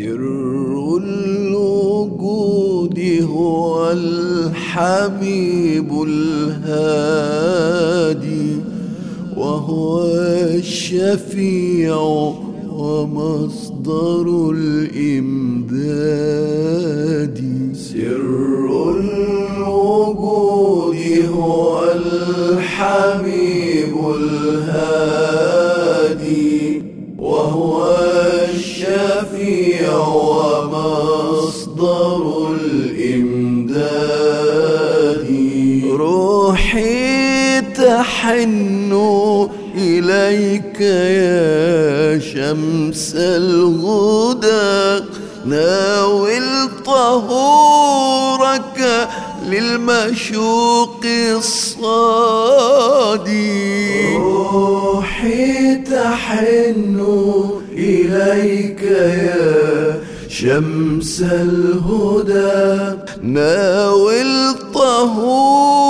سر الوجود هو الحبيب الهادي وهو الشفيع ومصدر الإمداد. سر الوجود هو الحبيب الهادي وهو تحن إليك يا شمس الهدى ناول طهورك للمشوق الصادي. روحي تحن إليك يا شمس الهدى ناول طهورك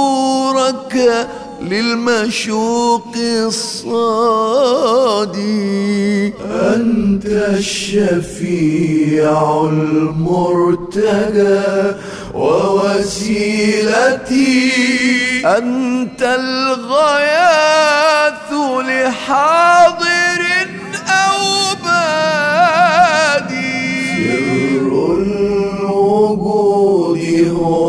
للمشوق الصادي. أنت الشفيع المرتجى ووسيلتي. أنت الغياث لحاضر أو بادي. سر الوجود هو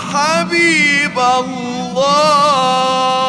حبيب الله.